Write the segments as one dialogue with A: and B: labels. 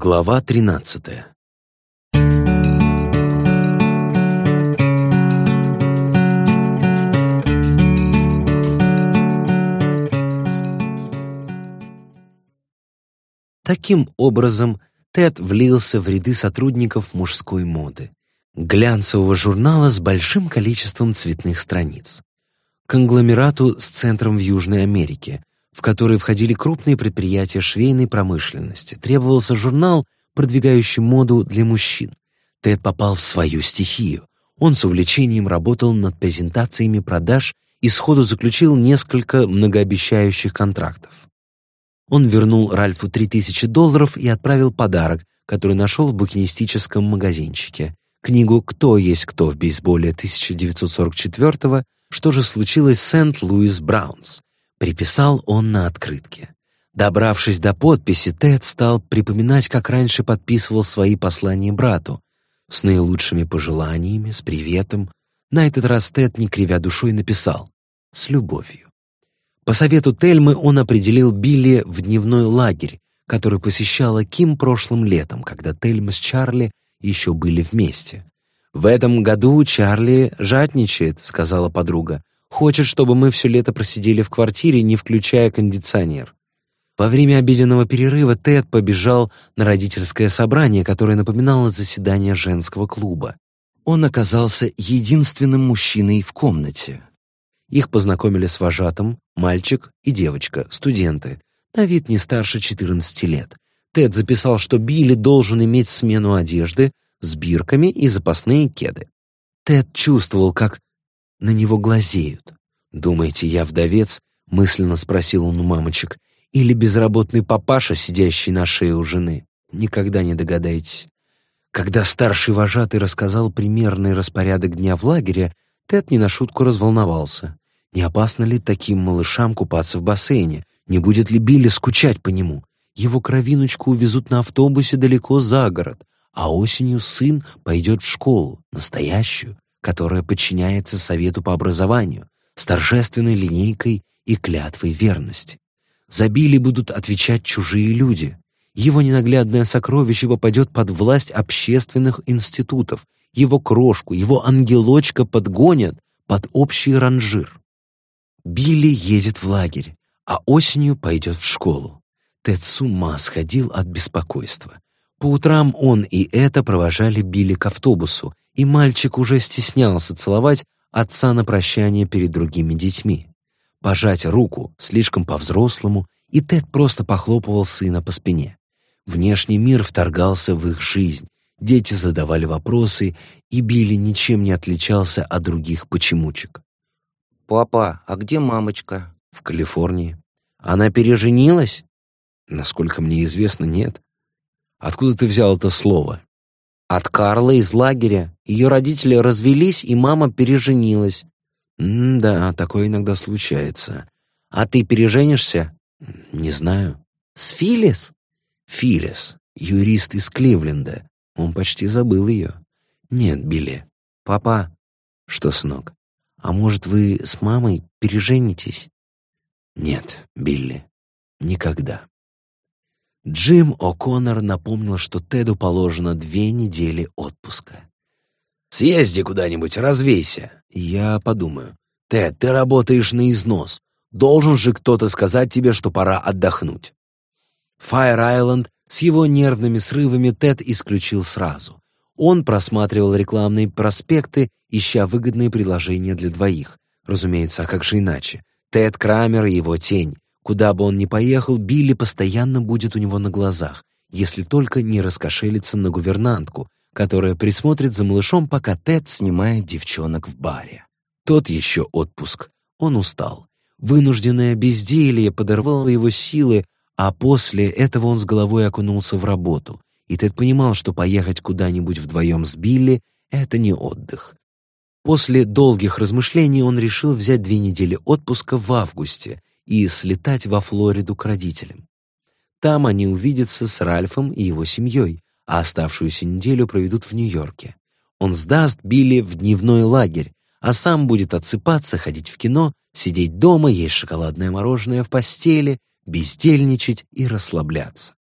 A: Глава тринадцатая. Таким образом, Тед влился в ряды сотрудников мужской моды, глянцевого журнала с большим количеством цветных страниц, конгломерату с центром в Южной Америке, в который входили крупные предприятия швейной промышленности. Требовался журнал, продвигающий моду для мужчин. Тед попал в свою стихию. Он с увлечением работал над презентациями продаж и сходу заключил несколько многообещающих контрактов. Он вернул Ральфу 3000 долларов и отправил подарок, который нашел в букинистическом магазинчике. Книгу «Кто есть кто в бейсболе» 1944 «Что же случилось с Сент-Луис Браунс», Приписал он на открытке. Добравшись до подписи, Тед стал припоминать, как раньше подписывал свои послания брату. С наилучшими пожеланиями, с приветом. На этот раз Тед, не кривя душой, написал «С любовью». По совету Тельмы он определил Билли в дневной лагерь, который посещала Ким прошлым летом, когда Тельма с Чарли еще были вместе. «В этом году Чарли жадничает», — сказала подруга. Хочет, чтобы мы все лето просидели в квартире, не включая кондиционер. Во время обеденного перерыва Тед побежал на родительское собрание, которое напоминало заседание женского клуба. Он оказался единственным мужчиной в комнате. Их познакомили с вожатым, мальчик и девочка, студенты, на вид не старше 14 лет. Тед записал, что Билли должен иметь смену одежды с бирками и запасные кеды. Тед чувствовал, как на него глазеют. «Думаете, я вдовец?» — мысленно спросил он у мамочек. «Или безработный папаша, сидящий на шее у жены? Никогда не догадаетесь». Когда старший вожатый рассказал примерный распорядок дня в лагере, Тед не на шутку разволновался. Не опасно ли таким малышам купаться в бассейне? Не будет ли Билли скучать по нему? Его кровиночку увезут на автобусе далеко за город, а осенью сын пойдет в школу, настоящую, которая подчиняется Совету по образованию с торжественной линейкой и клятвой верности. За Билли будут отвечать чужие люди. Его ненаглядное сокровище попадет под власть общественных институтов. Его крошку, его ангелочка подгонят под общий ранжир. Билли едет в лагерь, а осенью пойдет в школу. Тед с ума сходил от беспокойства. По утрам он и это провожали Билли к автобусу, и мальчик уже стеснялся целовать отца на прощание перед другими детьми. Пожать руку слишком по-взрослому, и Тед просто похлопывал сына по спине. Внешний мир вторгался в их жизнь, дети задавали вопросы, и Билли ничем не отличался от других почемучек.
B: «Папа, а где мамочка?»
A: «В Калифорнии». «Она переженилась?» «Насколько мне известно, нет». «Откуда ты взял это слово?»
B: От Карла из лагеря. Ее родители развелись, и мама переженилась.
A: М-да, такое иногда случается.
B: А ты переженишься?
A: Не знаю.
B: С Филис?
A: Филис, юрист из Кливленда. Он почти забыл ее. Нет, Билли.
B: Папа.
A: Что, сынок?
B: А может, вы с мамой переженитесь?
A: Нет, Билли. Никогда. Джим О'Коннор напомнил, что Теду положено две недели отпуска. «Съезди куда-нибудь, развейся». Я подумаю. «Тед, ты работаешь на износ. Должен же кто-то сказать тебе, что пора отдохнуть». Файр Айленд с его нервными срывами Тед исключил сразу. Он просматривал рекламные проспекты, ища выгодные предложения для двоих. Разумеется, а как же иначе? Тед Крамер и его тень. Куда бы он ни поехал, Билли постоянно будет у него на глазах, если только не раскошелится на гувернантку, которая присмотрит за малышом, пока Тед снимает девчонок в баре. Тот еще отпуск. Он устал. Вынужденное безделье подорвало его силы, а после этого он с головой окунулся в работу. И Тед понимал, что поехать куда-нибудь вдвоем с Билли — это не отдых. После долгих размышлений он решил взять две недели отпуска в августе и слетать во Флориду к родителям. Там они увидятся с Ральфом и его семьей, а оставшуюся неделю проведут в Нью-Йорке. Он сдаст Билли в дневной лагерь, а сам будет отсыпаться, ходить в кино, сидеть дома, есть шоколадное мороженое в постели, бездельничать и расслабляться.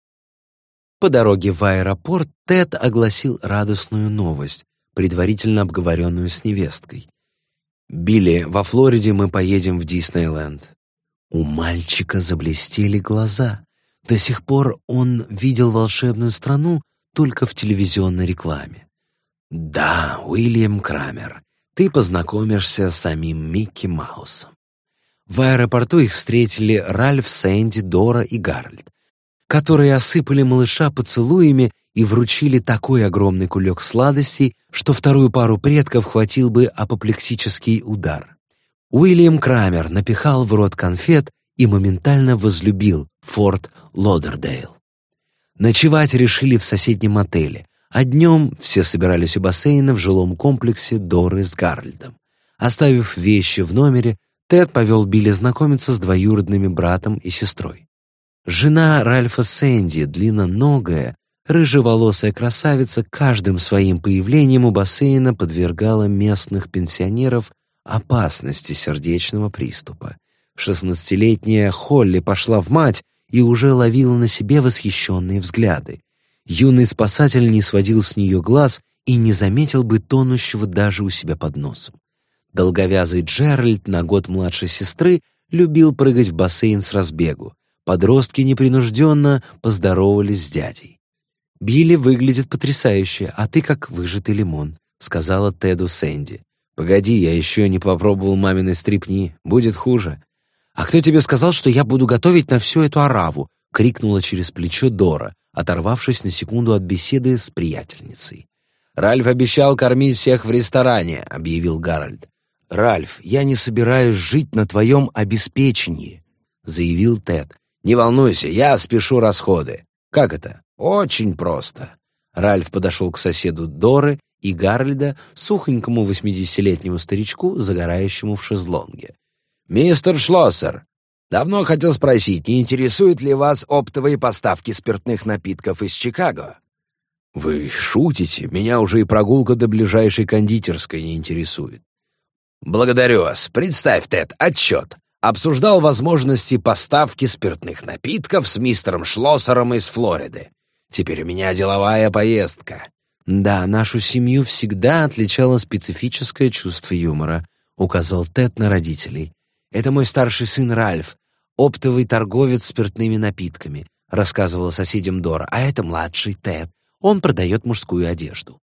A: По дороге в аэропорт Тед огласил радостную новость, предварительно обговоренную с невесткой. «Билли, во Флориде мы поедем в Диснейленд». У мальчика заблестели глаза. До сих пор он видел волшебную страну только в телевизионной рекламе. «Да, Уильям Крамер, ты познакомишься с самим Микки Маусом». В аэропорту их встретили Ральф, Сэнди, Дора и Гарольд, которые осыпали малыша поцелуями и вручили такой огромный кулек сладостей, что вторую пару предков хватил бы апоплексический удар. Уильям Крамер напихал в рот конфет и моментально возлюбил Форт Лодердейл. Ночевать решили в соседнем отеле, а днем все собирались у бассейна в жилом комплексе Доры с Гарольдом. Оставив вещи в номере, Тед повел Билли знакомиться с двоюродными братом и сестрой. Жена Ральфа Сэнди, длинноногая, рыжеволосая красавица, каждым своим появлением у бассейна подвергала местных пенсионеров опасности сердечного приступа. Шестнадцатилетняя Холли пошла в мать и уже ловила на себе восхищенные взгляды. Юный спасатель не сводил с нее глаз и не заметил бы тонущего даже у себя под носом. Долговязый Джеральд, на год младше сестры, любил прыгать в бассейн с разбегу. Подростки непринужденно поздоровались с дядей. «Билли выглядит потрясающе, а ты как выжатый лимон», — сказала Теду Сэнди. «Погоди, я еще не попробовал маминой стрипни. Будет хуже». «А кто тебе сказал, что я буду готовить на всю эту ораву?» — крикнула через плечо Дора, оторвавшись на секунду от беседы с приятельницей. «Ральф обещал кормить всех в ресторане», — объявил Гарольд. «Ральф, я не собираюсь жить на твоем обеспечении», — заявил Тед. «Не волнуйся, я спешу расходы». «Как это?» «Очень просто». Ральф подошел к соседу Доры и Гарольда, сухонькому восьмидесятилетнему старичку, загорающему в шезлонге. «Мистер Шлоссер, давно хотел спросить, не интересуют ли вас оптовые поставки спиртных напитков из Чикаго?» «Вы шутите? Меня уже и прогулка до ближайшей кондитерской не интересует. «Благодарю вас. Представь, Тед, отчет. Обсуждал возможности поставки спиртных напитков с мистером Шлоссером из Флориды. Теперь у меня деловая поездка». «Да, нашу семью всегда отличало специфическое чувство юмора», — указал Тед на родителей. «Это мой старший сын Ральф, оптовый торговец спиртными напитками», — рассказывала соседям Дора. «А это младший Тед. Он продает мужскую одежду».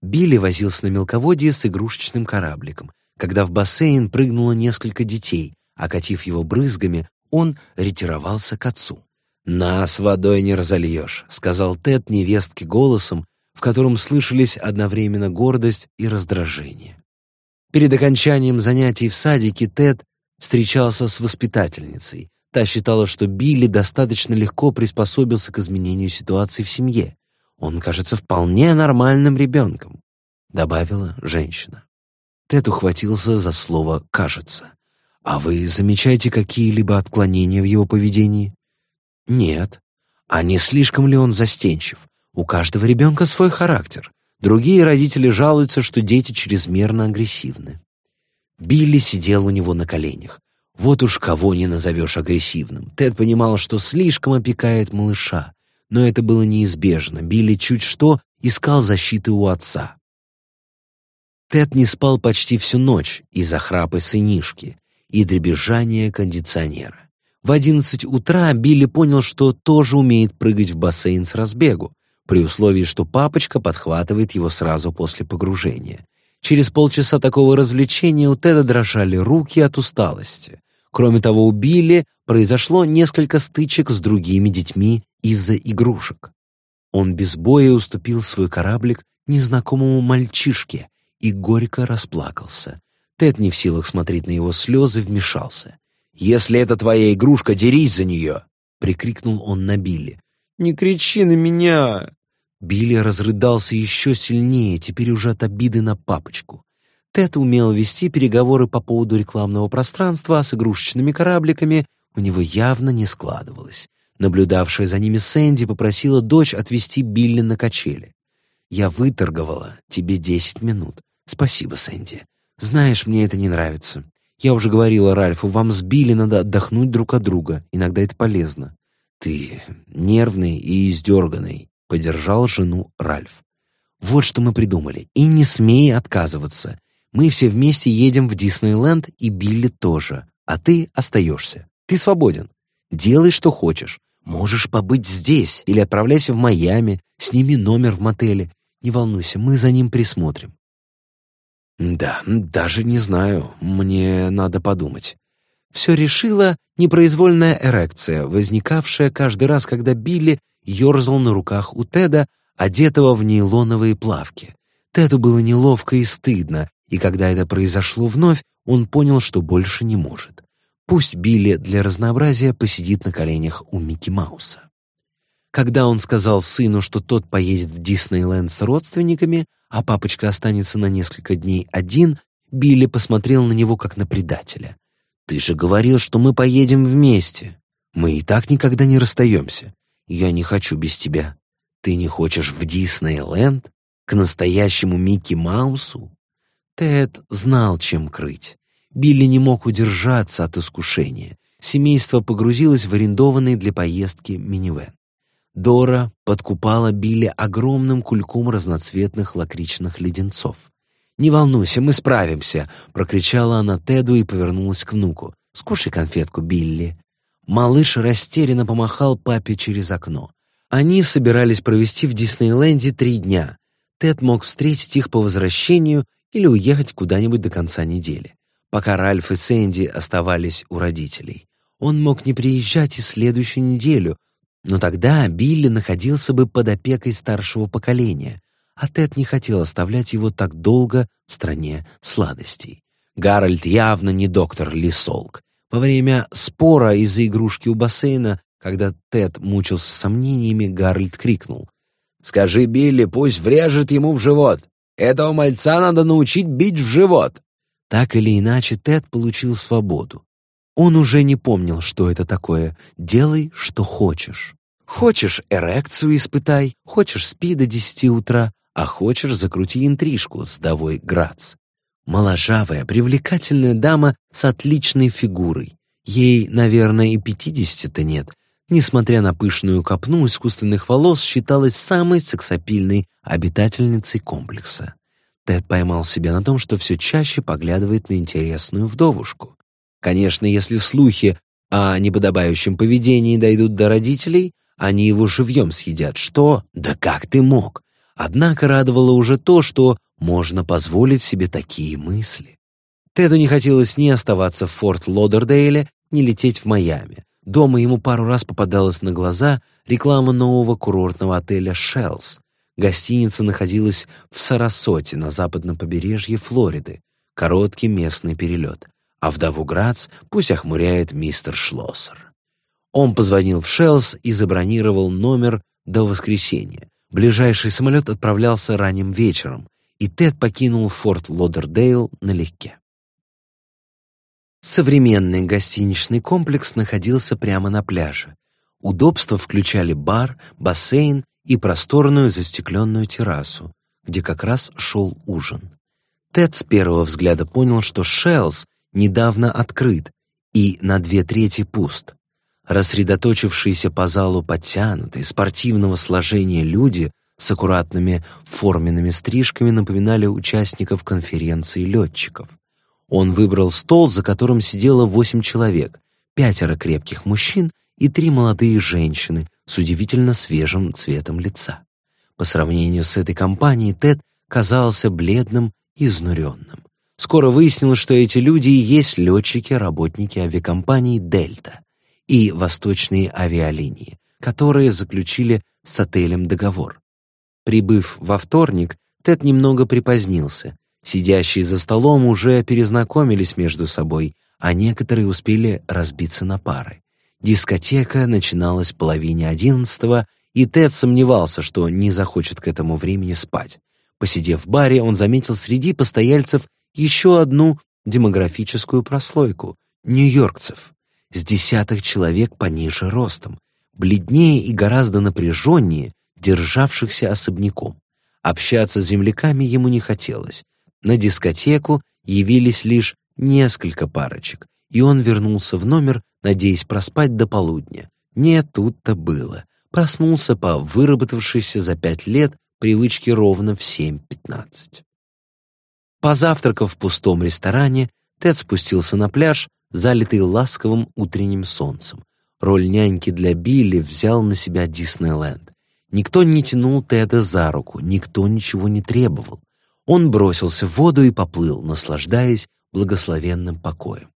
A: Билли возился на мелководье с игрушечным корабликом. Когда в бассейн прыгнуло несколько детей, окатив его брызгами, он ретировался к отцу. «Нас водой не разольешь», — сказал Тед невестке голосом, в котором слышались одновременно гордость и раздражение. Перед окончанием занятий в садике Тед встречался с воспитательницей. Та считала, что Билли достаточно легко приспособился к изменению ситуации в семье. Он кажется вполне нормальным ребенком», — добавила женщина. Тед ухватился за слово «кажется». «А вы замечаете какие-либо отклонения в его поведении?» «Нет». «А не слишком ли он застенчив? У каждого ребенка свой характер. Другие родители жалуются, что дети чрезмерно агрессивны». Билли сидел у него на коленях. Вот уж кого не назовешь агрессивным. Тед понимал, что слишком опекает малыша, но это было неизбежно. Билли чуть что искал защиты у отца. Тед не спал почти всю ночь из-за храпа сынишки и дребезжания кондиционера. В одиннадцать утра Билли понял, что тоже умеет прыгать в бассейн с разбегу, при условии, что папочка подхватывает его сразу после погружения. Через полчаса такого развлечения у Теда дрожали руки от усталости. Кроме того, у Билли произошло несколько стычек с другими детьми из-за игрушек. Он без боя уступил свой кораблик незнакомому мальчишке и горько расплакался. Тед не в силах смотреть на его слезы, вмешался. «Если это твоя игрушка, дерись за нее!» — прикрикнул он на Билли. «Не кричи на меня!» Билли разрыдался еще сильнее, теперь уже от обиды на папочку. Тед умел вести переговоры по поводу рекламного пространства, с игрушечными корабликами у него явно не складывалось. Наблюдавшая за ними Сэнди попросила дочь отвезти Билли на качели. «Я выторговала тебе десять минут. Спасибо, Сэнди. Знаешь, мне это не нравится. Я уже говорила Ральфу, вам с Билли надо отдохнуть друг от друга. Иногда это полезно. «Ты нервный и издерганный», — поддержал жену Ральф. «Вот что мы придумали. И не смей отказываться. Мы все вместе едем в Диснейленд, и Билли тоже. А ты остаешься. Ты свободен. Делай, что хочешь. Можешь побыть здесь или отправляйся в Майами, сними номер в мотеле. Не волнуйся, мы за ним присмотрим». «Да, даже не знаю. Мне надо подумать». Все решила непроизвольная эрекция, возникавшая каждый раз, когда Билли ерзал на руках у Теда, одетого в нейлоновые плавки. Теду было неловко и стыдно, и когда это произошло вновь, он понял, что больше не может. Пусть Билли для разнообразия посидит на коленях у Микки Мауса. Когда он сказал сыну, что тот поедет в Диснейленд с родственниками, а папочка останется на несколько дней один, Билли посмотрел на него как на предателя. «Ты же говорил, что мы поедем вместе. Мы и так никогда не расстаемся. Я не хочу без тебя. Ты не хочешь в Диснейленд? К настоящему Микки Маусу?» Тед знал, чем крыть. Билли не мог удержаться от искушения. Семейство погрузилось в арендованный для поездки минивэн. Дора подкупала Билли огромным кульком разноцветных лакричных леденцов. «Не волнуйся, мы справимся!» — прокричала она Теду и повернулась к внуку. «Скушай конфетку, Билли!» Малыш растерянно помахал папе через окно. Они собирались провести в Диснейленде три дня. Тед мог встретить их по возвращению или уехать куда-нибудь до конца недели, пока Ральф и Сэнди оставались у родителей. Он мог не приезжать и следующую неделю, но тогда Билли находился бы под опекой старшего поколения, а Тед не хотел оставлять его так долго в стране сладостей. Гарольд явно не доктор Ли Солк. Во время спора из-за игрушки у бассейна, когда Тед мучился сомнениями, Гарольд крикнул. «Скажи Билли, пусть врежет ему в живот. Этого мальца надо научить бить в живот». Так или иначе, Тед получил свободу. Он уже не помнил, что это такое. «Делай, что хочешь». Хочешь эрекцию испытай, хочешь спи до десяти утра, а хочешь, закрути интрижку с Давой Грац. Моложавая, привлекательная дама с отличной фигурой. Ей, наверное, и пятидесяти-то нет. Несмотря на пышную копну искусственных волос, считалась самой сексапильной обитательницей комплекса. Тед поймал себя на том, что все чаще поглядывает на интересную вдовушку. Конечно, если слухи о неподобающем поведении дойдут до родителей, они его живьем съедят. Что? Да как ты мог? Однако радовало уже то, что можно позволить себе такие мысли. Теду не хотелось ни оставаться в Форт Лодердейле, ни лететь в Майами. Дома ему пару раз попадалась на глаза реклама нового курортного отеля «Шеллс». Гостиница находилась в Сарасоте на западном побережье Флориды. Короткий местный перелет. А вдову Грац пусть охмуряет мистер Шлоссер. Он позвонил в «Шеллс» и забронировал номер до воскресенья. Ближайший самолет отправлялся ранним вечером, и Тед покинул Форт Лодердейл налегке. Современный гостиничный комплекс находился прямо на пляже. Удобства включали бар, бассейн и просторную застекленную террасу, где как раз шел ужин. Тед с первого взгляда понял, что Шеллс недавно открыт и на две трети пуст. Рассредоточившиеся по залу подтянутые, спортивного сложения люди с аккуратными форменными стрижками напоминали участников конференции летчиков. Он выбрал стол, за которым сидело восемь человек, пятеро крепких мужчин и три молодые женщины с удивительно свежим цветом лица. По сравнению с этой компанией Тед казался бледным и изнуренным. Скоро выяснилось, что эти люди и есть летчики, работники авиакомпании «Дельта» и восточные авиалинии, которые заключили с отелем договор. Прибыв во вторник, Тед немного припозднился. Сидящие за столом уже перезнакомились между собой, а некоторые успели разбиться на пары. Дискотека начиналась в половине одиннадцатого, и Тед сомневался, что не захочет к этому времени спать. Посидев в баре, он заметил среди постояльцев еще одну демографическую прослойку — нью-йоркцев с десятых человек пониже ростом, бледнее и гораздо напряженнее, державшихся особняком. Общаться с земляками ему не хотелось. На дискотеку явились лишь несколько парочек, и он вернулся в номер, надеясь проспать до полудня. Не тут-то было. Проснулся по выработавшейся за пять лет привычке ровно в 7.15. Позавтракав в пустом ресторане, Тед спустился на пляж, залитый ласковым утренним солнцем. Роль няньки для Билли взял на себя Диснейленд. Никто не тянул Теда за руку, никто ничего не требовал. Он бросился в воду и поплыл, наслаждаясь благословенным покоем.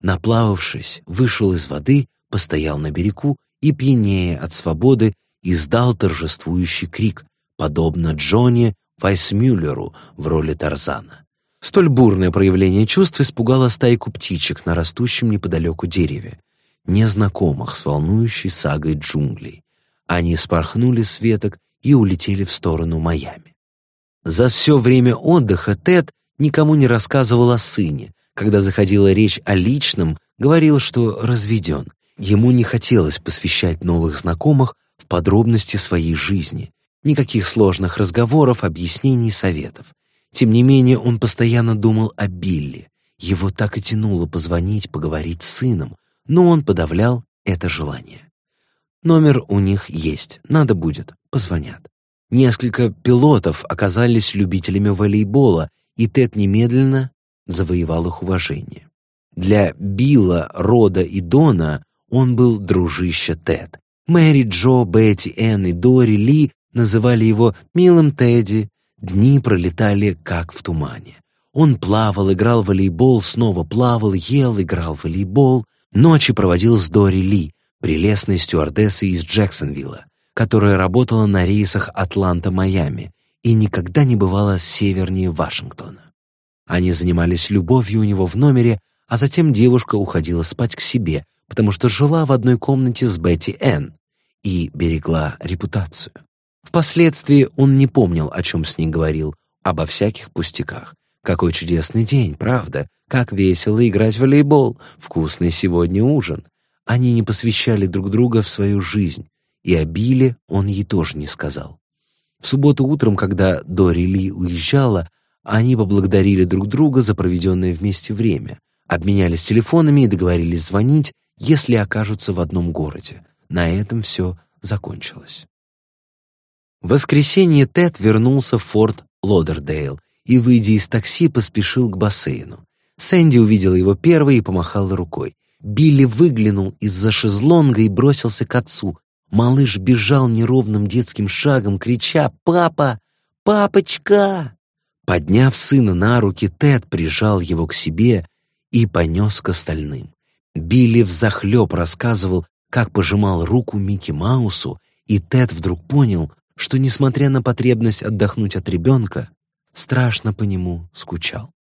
A: Наплававшись, вышел из воды, постоял на берегу и, пьянее от свободы, издал торжествующий крик, подобно Джонни Вайсмюллеру в роли Тарзана. Столь бурное проявление чувств испугало стайку птичек на растущем неподалеку дереве, незнакомых с волнующей сагой джунглей. Они спорхнули с веток и улетели в сторону Майами. За все время отдыха Тед никому не рассказывал о сыне. Когда заходила речь о личном, говорил, что разведен. Ему не хотелось посвящать новых знакомых в подробности своей жизни. Никаких сложных разговоров, объяснений, советов. Тем не менее, он постоянно думал о Билли. Его так и тянуло позвонить, поговорить с сыном, но он подавлял это желание. Номер у них есть, надо будет, позвонят. Несколько пилотов оказались любителями волейбола, и Тед немедленно завоевал их уважение. Для Билла, Рода и Дона он был дружище Тед. Мэри, Джо, Бетти, Энн и Дори Ли называли его «милым Тедди», Дни пролетали как в тумане. Он плавал, играл в волейбол, снова плавал, ел, играл в волейбол. Ночи проводил с Дори Ли, прелестной стюардессой из Джексонвилла, которая работала на рейсах Атланта-Майами и никогда не бывала севернее Вашингтона. Они занимались любовью у него в номере, а затем девушка уходила спать к себе, потому что жила в одной комнате с Бетти Энн и берегла репутацию. Впоследствии он не помнил, о чем с ней говорил, обо всяких пустяках. Какой чудесный день, правда? Как весело играть в волейбол. Вкусный сегодня ужин. Они не посвящали друг друга в свою жизнь, и о Билле он ей тоже не сказал. В субботу утром, когда Дори Ли уезжала, они поблагодарили друг друга за проведенное вместе время, обменялись телефонами и договорились звонить, если окажутся в одном городе. На этом все закончилось. В воскресенье Тед вернулся в форт Лодердейл и, выйдя из такси, поспешил к бассейну. Сэнди увидела его первой и помахала рукой. Билли выглянул из-за шезлонга и бросился к отцу. Малыш бежал неровным детским шагом, крича «Папа! Папочка!». Подняв сына на руки, Тед прижал его к себе и понес к остальным. Билли взахлеб рассказывал, как пожимал руку Микки Маусу, и Тед вдруг понял, что, несмотря на потребность отдохнуть от ребенка, страшно по нему скучал.